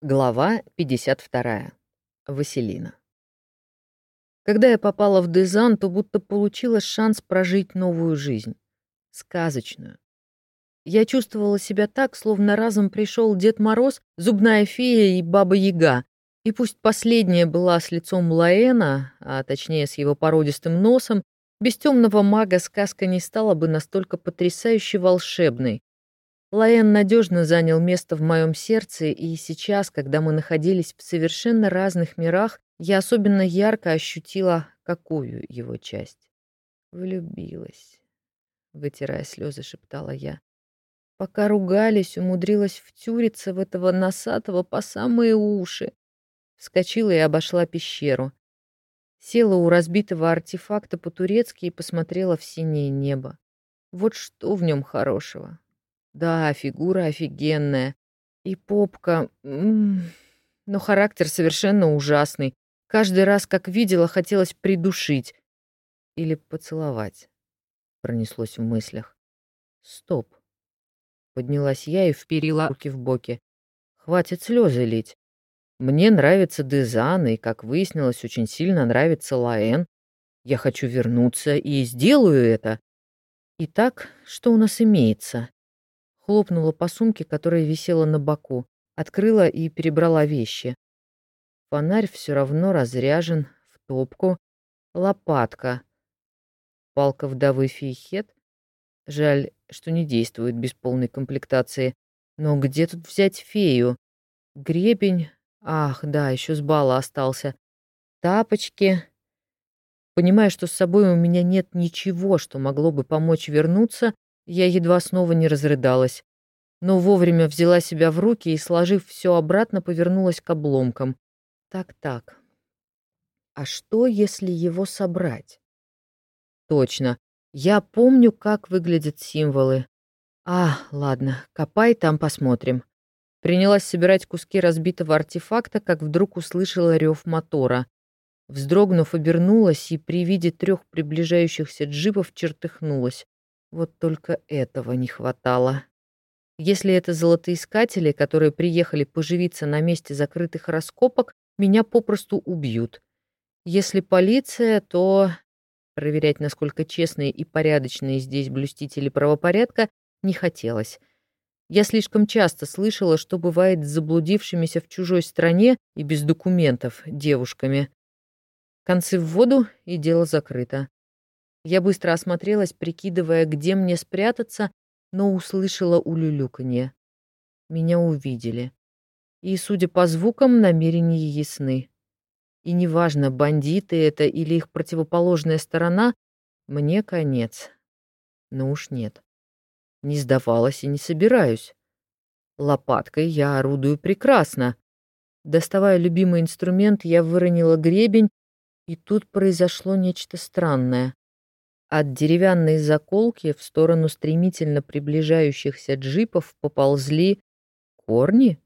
Глава 52. Василина. Когда я попала в Дезан, то будто получила шанс прожить новую жизнь. Сказочную. Я чувствовала себя так, словно разом пришел Дед Мороз, Зубная фея и Баба Яга. И пусть последняя была с лицом Лаэна, а точнее с его породистым носом, без темного мага сказка не стала бы настолько потрясающе волшебной. Лаэн надежно занял место в моем сердце, и сейчас, когда мы находились в совершенно разных мирах, я особенно ярко ощутила, какую его часть. Влюбилась. Вытирая слезы, шептала я. Пока ругались, умудрилась втюриться в этого носатого по самые уши. Вскочила и обошла пещеру. Села у разбитого артефакта по-турецки и посмотрела в синее небо. Вот что в нем хорошего. Да, фигура офигенная. И попка... Но характер совершенно ужасный. Каждый раз, как видела, хотелось придушить. Или поцеловать. Пронеслось в мыслях. Стоп. Поднялась я и вперила руки в боки. Хватит слезы лить. Мне нравится Дезан, и, как выяснилось, очень сильно нравится Лаэн. Я хочу вернуться и сделаю это. Итак, что у нас имеется? Хлопнула по сумке, которая висела на боку, открыла и перебрала вещи. Фонарь все равно разряжен, в топку. Лопатка. Палка вдовы Фейхет. Жаль, что не действует без полной комплектации. Но где тут взять фею? Гребень. Ах, да, еще с бала остался. Тапочки. Понимая, что с собой у меня нет ничего, что могло бы помочь вернуться, я едва снова не разрыдалась, но вовремя взяла себя в руки и, сложив все обратно, повернулась к обломкам. Так-так. А что, если его собрать? Точно. Я помню, как выглядят символы. А, ладно, копай, там посмотрим. Принялась собирать куски разбитого артефакта, как вдруг услышала рев мотора. Вздрогнув, обернулась и при виде трех приближающихся джипов чертыхнулась. Вот только этого не хватало. Если это золотоискатели, которые приехали поживиться на месте закрытых раскопок, меня попросту убьют. Если полиция, то... Проверять, насколько честные и порядочные здесь блюстители правопорядка, не хотелось. Я слишком часто слышала, что бывает с заблудившимися в чужой стране и без документов девушками. Концы в воду, и дело закрыто. Я быстро осмотрелась, прикидывая, где мне спрятаться, но услышала улюлюканье. Меня увидели. И, судя по звукам, намерения ясны. И неважно, бандиты это или их противоположная сторона, мне конец. Но уж нет. Не сдавалась и не собираюсь. Лопаткой я орудую прекрасно. Доставая любимый инструмент, я выронила гребень, и тут произошло нечто странное. От деревянной заколки в сторону стремительно приближающихся джипов поползли корни.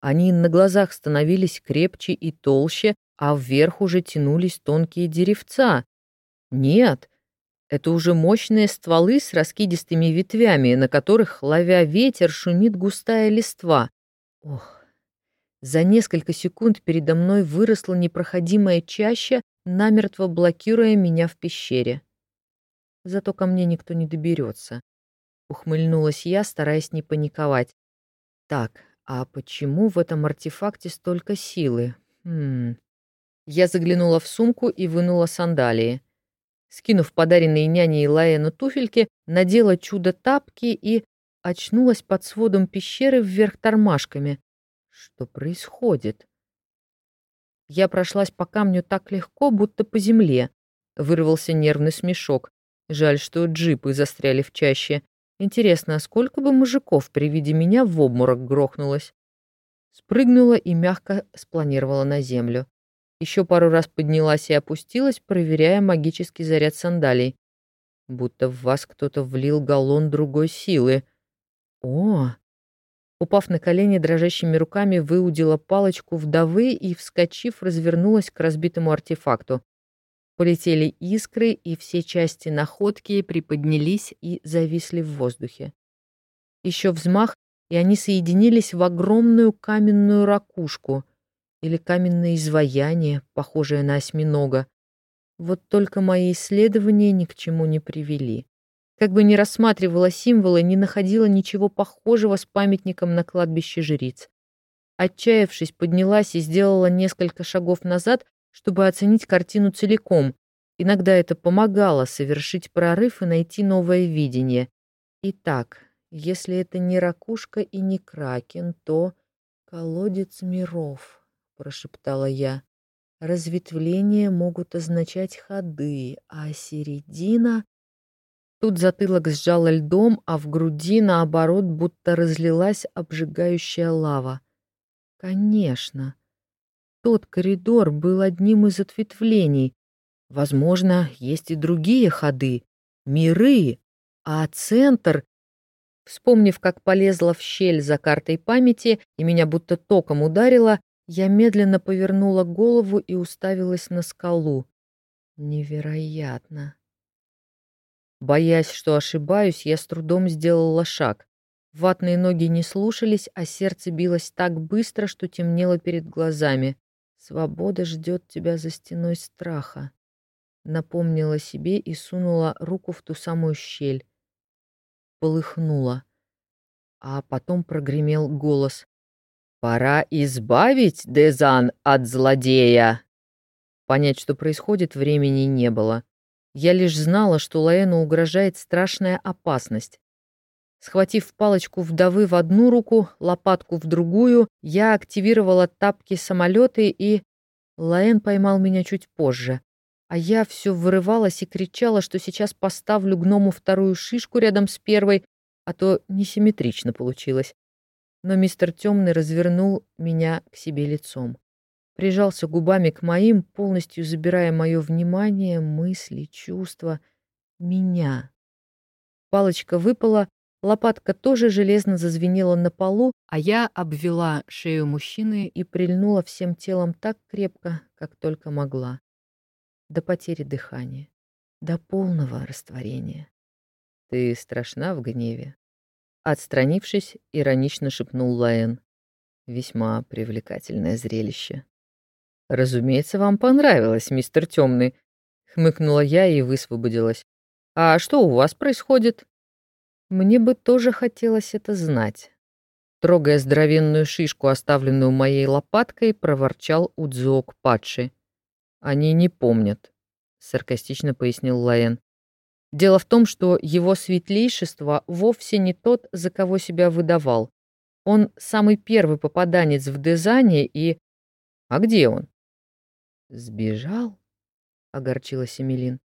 Они на глазах становились крепче и толще, а вверх уже тянулись тонкие деревца. Нет, это уже мощные стволы с раскидистыми ветвями, на которых, ловя ветер, шумит густая листва. Ох, за несколько секунд передо мной выросла непроходимая чаща, намертво блокируя меня в пещере. Зато ко мне никто не доберется. Ухмыльнулась я, стараясь не паниковать. Так, а почему в этом артефакте столько силы? Хм. Я заглянула в сумку и вынула сандалии. Скинув подаренные няней Лаэну туфельки, надела чудо-тапки и очнулась под сводом пещеры вверх тормашками. Что происходит? Я прошлась по камню так легко, будто по земле. Вырвался нервный смешок. Жаль, что джипы застряли в чаще. Интересно, а сколько бы мужиков при виде меня в обморок грохнулось? Спрыгнула и мягко спланировала на землю. Еще пару раз поднялась и опустилась, проверяя магический заряд сандалий. Будто в вас кто-то влил галлон другой силы. О! Упав на колени, дрожащими руками выудила палочку вдовы и, вскочив, развернулась к разбитому артефакту. Полетели искры, и все части находки приподнялись и зависли в воздухе. Еще взмах, и они соединились в огромную каменную ракушку или каменное изваяние, похожее на осьминога. Вот только мои исследования ни к чему не привели. Как бы ни рассматривала символы, не находила ничего похожего с памятником на кладбище жриц. Отчаявшись, поднялась и сделала несколько шагов назад, чтобы оценить картину целиком. Иногда это помогало совершить прорыв и найти новое видение. Итак, если это не ракушка и не кракен, то колодец миров, прошептала я. Разветвления могут означать ходы, а середина... Тут затылок сжало льдом, а в груди, наоборот, будто разлилась обжигающая лава. Конечно, тот коридор был одним из ответвлений. Возможно, есть и другие ходы, миры, а центр... Вспомнив, как полезла в щель за картой памяти и меня будто током ударило, я медленно повернула голову и уставилась на скалу. Невероятно. Боясь, что ошибаюсь, я с трудом сделала шаг. Ватные ноги не слушались, а сердце билось так быстро, что темнело перед глазами. «Свобода ждет тебя за стеной страха», — напомнила себе и сунула руку в ту самую щель. Полыхнула. А потом прогремел голос. «Пора избавить Дезан от злодея!» Понять, что происходит, времени не было. Я лишь знала, что Лаэну угрожает страшная опасность. Схватив палочку вдовы в одну руку, лопатку в другую, я активировала тапки самолеты и... Лаэн поймал меня чуть позже. А я все вырывалась и кричала, что сейчас поставлю гному вторую шишку рядом с первой, а то несимметрично получилось. Но мистер Темный развернул меня к себе лицом. Прижался губами к моим, полностью забирая мое внимание, мысли, чувства. Меня. Палочка выпала, Лопатка тоже железно зазвенела на полу, а я обвела шею мужчины и прильнула всем телом так крепко, как только могла. До потери дыхания, до полного растворения. «Ты страшна в гневе?» Отстранившись, иронично шепнул Лаэн. «Весьма привлекательное зрелище». «Разумеется, вам понравилось, мистер Темный», — хмыкнула я и высвободилась. «А что у вас происходит?» Мне бы тоже хотелось это знать. Трогая здоровенную шишку, оставленную моей лопаткой, проворчал Удзок Падши. «Они не помнят», — саркастично пояснил Лаэн. «Дело в том, что его светлейшество вовсе не тот, за кого себя выдавал. Он самый первый попаданец в Дезане и... А где он?» «Сбежал?» — огорчилась Эмилин.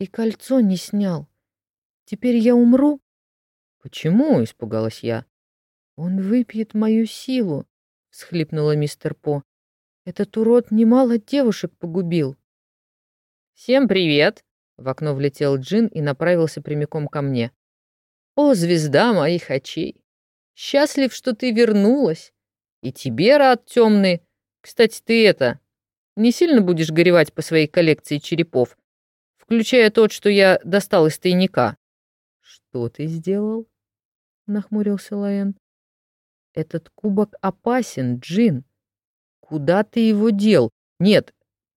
«И кольцо не снял. Теперь я умру?» «Почему?» — испугалась я. «Он выпьет мою силу», — всхлипнула мистер По. «Этот урод немало девушек погубил». «Всем привет!» — в окно влетел Джин и направился прямиком ко мне. «О, звезда моих очей! Счастлив, что ты вернулась! И тебе рад, темный! Кстати, ты это, не сильно будешь горевать по своей коллекции черепов, включая тот, что я достал из тайника?» «Что ты сделал?» — нахмурился Лаэн. «Этот кубок опасен, Джин. Куда ты его дел? Нет,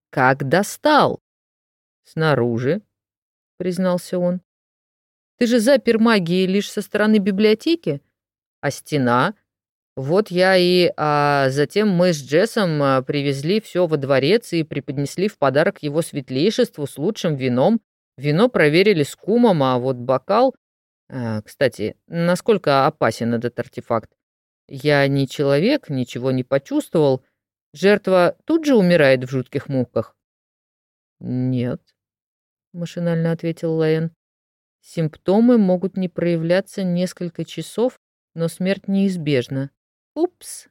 как достал?» «Снаружи», — признался он. «Ты же запер магией лишь со стороны библиотеки, а стена...» Вот я и... А затем мы с Джессом а, привезли все во дворец и преподнесли в подарок его светлейшеству с лучшим вином. Вино проверили с кумом, а вот бокал кстати, насколько опасен этот артефакт? Я не человек, ничего не почувствовал. Жертва тут же умирает в жутких муках. Нет, машинально ответил Лэйн. Симптомы могут не проявляться несколько часов, но смерть неизбежна. Упс.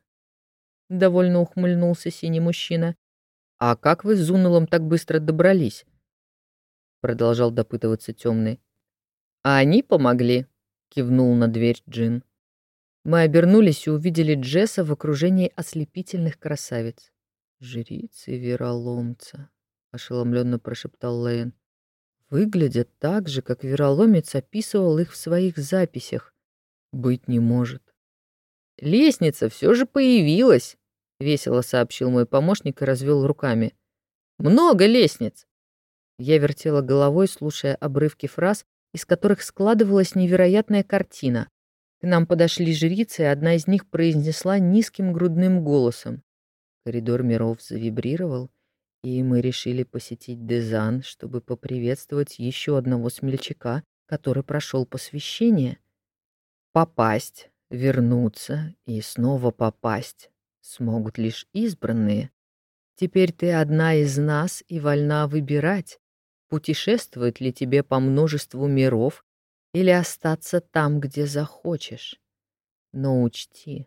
Довольно ухмыльнулся синий мужчина. А как вы с Зунулом так быстро добрались? Продолжал допытываться темный. «А они помогли», — кивнул на дверь Джин. Мы обернулись и увидели Джесса в окружении ослепительных красавиц. «Жрицы вероломца», — ошеломленно прошептал Лейн. «Выглядят так же, как вероломец описывал их в своих записях. Быть не может». лестница все же появилась», — весело сообщил мой помощник и развел руками. «Много лестниц!» Я вертела головой, слушая обрывки фраз, из которых складывалась невероятная картина. К нам подошли жрицы, и одна из них произнесла низким грудным голосом. Коридор миров завибрировал, и мы решили посетить Дезан, чтобы поприветствовать еще одного смельчака, который прошел посвящение. Попасть, вернуться и снова попасть смогут лишь избранные. Теперь ты одна из нас и вольна выбирать, путешествовать ли тебе по множеству миров или остаться там, где захочешь. Но учти,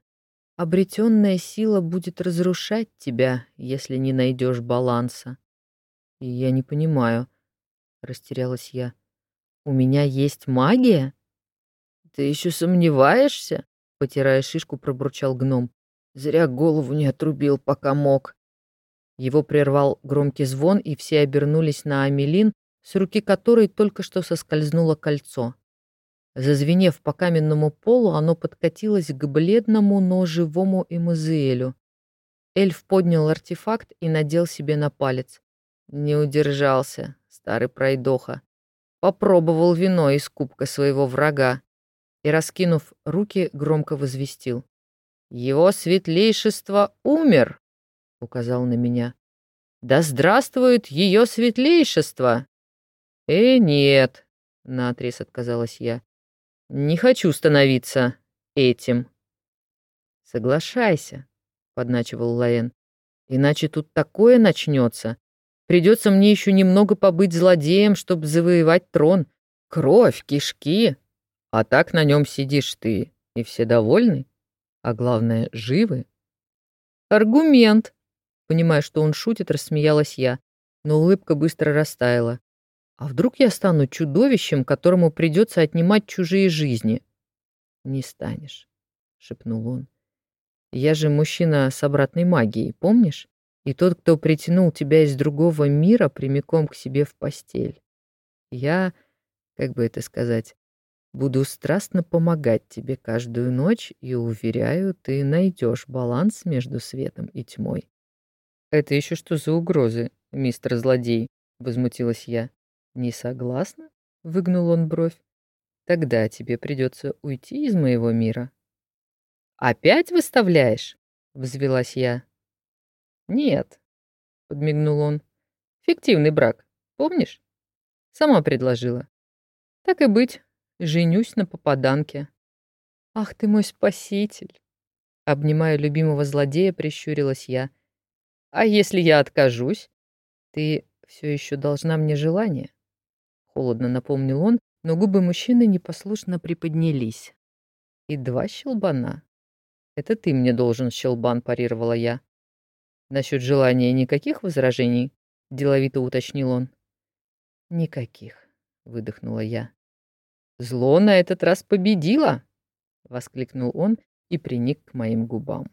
обретенная сила будет разрушать тебя, если не найдешь баланса. И я не понимаю, растерялась я. У меня есть магия? Ты еще сомневаешься? Потирая шишку, пробурчал гном. Зря голову не отрубил, пока мог. Его прервал громкий звон, и все обернулись на Амелин, с руки которой только что соскользнуло кольцо. Зазвенев по каменному полу, оно подкатилось к бледному, но живому Эмазиэлю. Эльф поднял артефакт и надел себе на палец. Не удержался, старый пройдоха. Попробовал вино из кубка своего врага и, раскинув руки, громко возвестил. «Его светлейшество умер!» Указал на меня. «Да здравствует ее светлейшество!» «Э, нет!» — наотрез отказалась я. «Не хочу становиться этим». «Соглашайся», — подначивал Лаэн. «Иначе тут такое начнется. Придется мне еще немного побыть злодеем, чтобы завоевать трон. Кровь, кишки. А так на нем сидишь ты, и все довольны, а главное, живы». «Аргумент», Понимая, что он шутит, рассмеялась я, но улыбка быстро растаяла. А вдруг я стану чудовищем, которому придется отнимать чужие жизни? Не станешь, шепнул он. Я же мужчина с обратной магией, помнишь? И тот, кто притянул тебя из другого мира прямиком к себе в постель. Я, как бы это сказать, буду страстно помогать тебе каждую ночь и, уверяю, ты найдешь баланс между светом и тьмой. «Это еще что за угрозы, мистер злодей?» — возмутилась я. «Не согласна?» — выгнул он бровь. «Тогда тебе придется уйти из моего мира». «Опять выставляешь?» — взвелась я. «Нет», — подмигнул он. «Фиктивный брак, помнишь? Сама предложила. Так и быть, женюсь на попаданке». «Ах ты мой спаситель!» Обнимая любимого злодея, прищурилась я — а если я откажусь? Ты все еще должна мне желание. Холодно напомнил он, но губы мужчины непослушно приподнялись. И два щелбана. Это ты мне должен, щелбан, парировала я. Насчет желания никаких возражений? Деловито уточнил он. Никаких, выдохнула я. Зло на этот раз победило, воскликнул он и приник к моим губам.